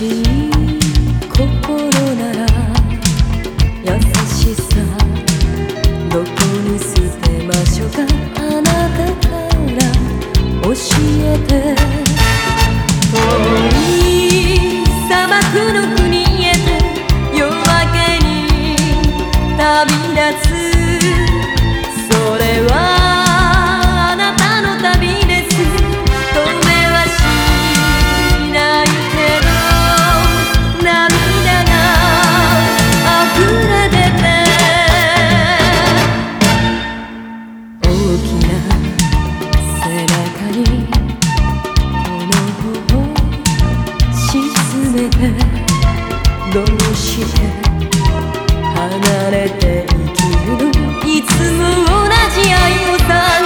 しい心なら優しさどこに捨てましょうかあなたから教えて、ねどうして離れていきるいつも同じ愛をさ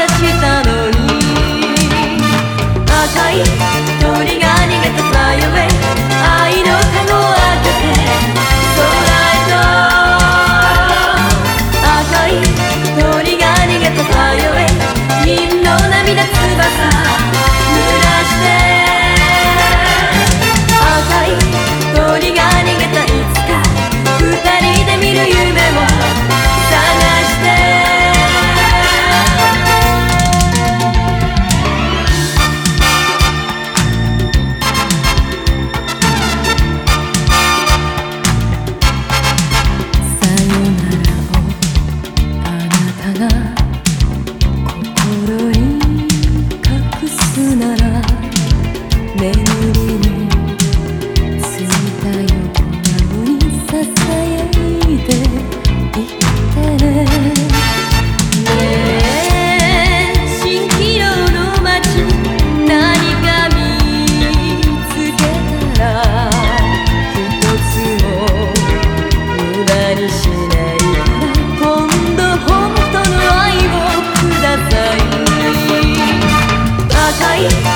Música